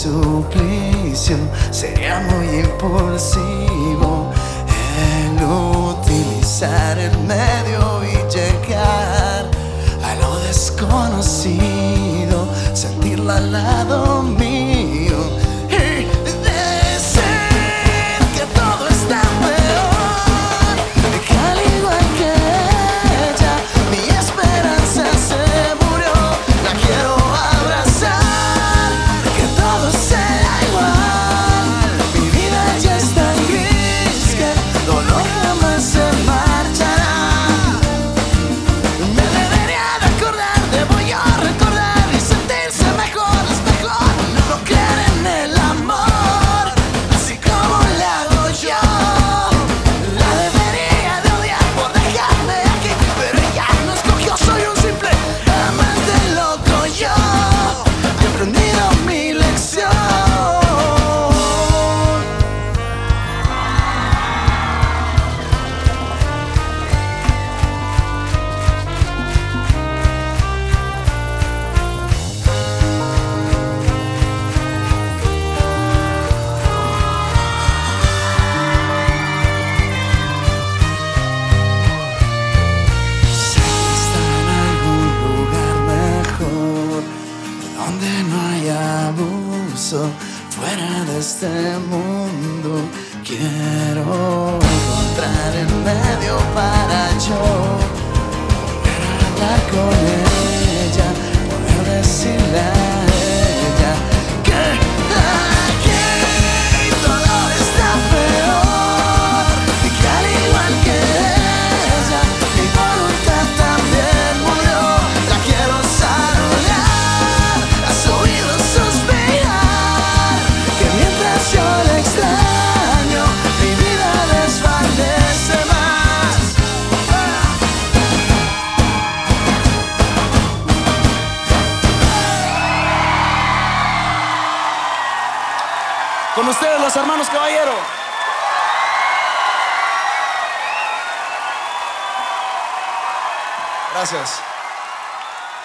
suplicio sería muy impulsivo el utilizar el medio y llegar a lo desconocido, sentirla al lado mío. fuera de este mundo. Quiero encontrar el medio para yo volver con él. Con ustedes los hermanos caballeros. Gracias.